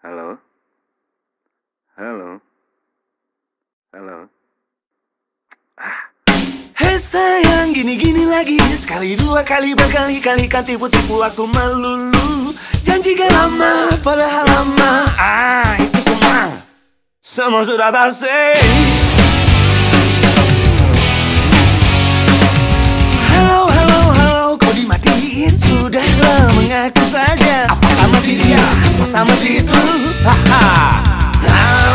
Halo? Halo? Halo? Hei sayang gini-gini lagi Sekali dua kali berkali-kali kan tipu-tipu aku melulu Janji gak lama padahal lama Ah itu semua Semua sudah basi mengaku saja Apa sama si dia Apa sama si itu. Haha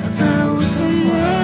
I was the one